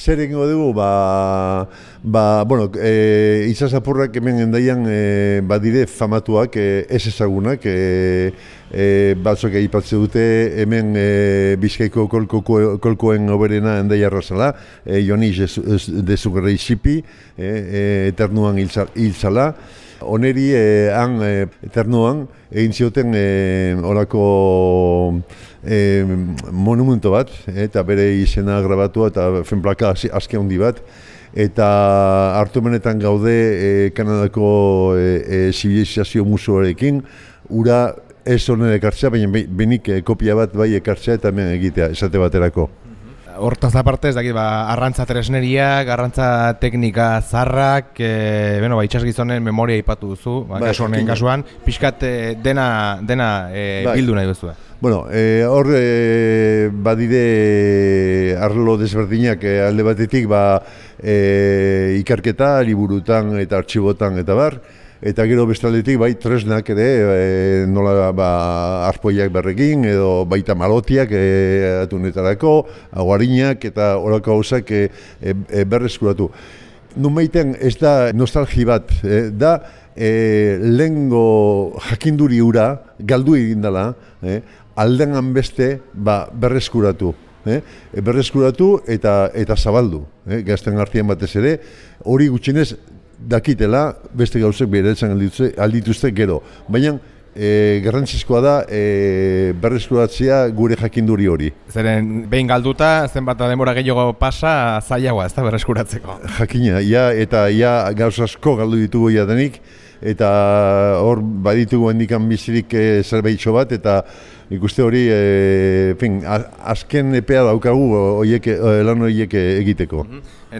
zer egingo dugu, ba, ba bueno, e, izazapurrak hemen endaian e, badire famatuak, e, ez ezagunak, e, e, batzuk egipatze dute hemen e, bizkaiko kolko, kolkoen oberena endaia razala, e, Joni dezugarra isipi, e, e, eternuan hiltzala, Oneri, eh, han, eh, eternuan, egin zioten eh, orako eh, monumento bat, eta bere izena grabatu eta fenplaka azke handi bat, eta hartu menetan gaude eh, Kanadako eh, zibilizazio musuarekin, ura ez honen ekartzea, baina benik eh, kopia bat bai ekartzea eta hemen egitea, esate baterako hortaz aparte, ez dakit, ba, arrantza tresneria, arrantza teknika zarrak, e, bueno, ba, itxasgizonen memoria ipatu duzu, ba, ba, kasu honen kasuan, pixkat e, dena, dena e, bildu nahi duzu. Bueno, e, hor e, badide arlo desberdinak e, alde batetik, ba, e, ikarketa, liburutan eta artxibotan eta bar, Eta gero bestaldetik bai tresnak ere e, nola ba, arpoiak berrekin edo baita malotiak e, atunetarako, aguarinak eta horako hausak e, e, e, berreskuratu. Numeiten ez da nostalgi bat, e, da e, lengo jakinduri ura galdu egin dela, e, alden beste ba, berreskuratu. Eh? berreskuratu eta eta zabaldu, eh? gazten artean batez ere, hori gutxinez dakitela beste gauzek beretzen aldituzte gero. Baina e, garrantzizkoa da e, berreskuratzea gure jakinduri hori. Zeren behin galduta, zenbat denbora gehiago pasa, zailagoa ez da berreskuratzeko. Jakina, ja, eta ja gauz asko galdu ditugu denik, eta hor baditugu hendikan bizirik e, zerbaitxo bat, eta ikuste hori, e, fin, azken epea daukagu oieke, lan horiek egiteko. Mhm.